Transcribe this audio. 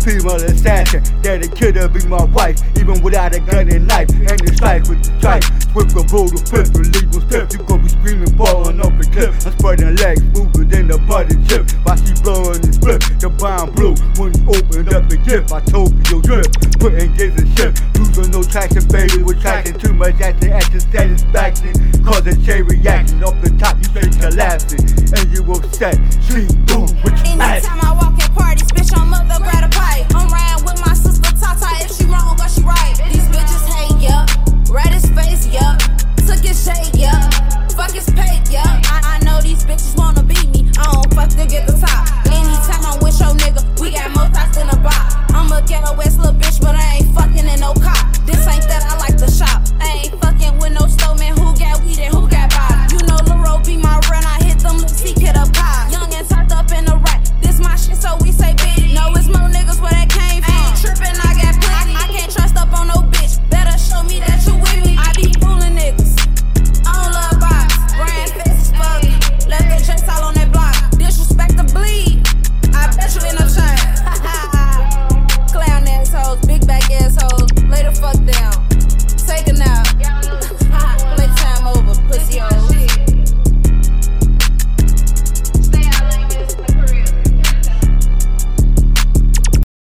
satisfaction that a killer be my wife, even without a gun and knife. And it's strike with the type. swift a brutal flip, and step. You gon' be screaming, falling off the cliff. I'm spreading legs, moving than the body chip. While she blowing and flip, the bomb blew when he opened up the gift. I told you, drip, putting gates and shift. Losing no traction, baby, with traction too much action action the satisfaction. Causing chain reaction off the top, you straight collapsing. And you upset, sleep, boom, with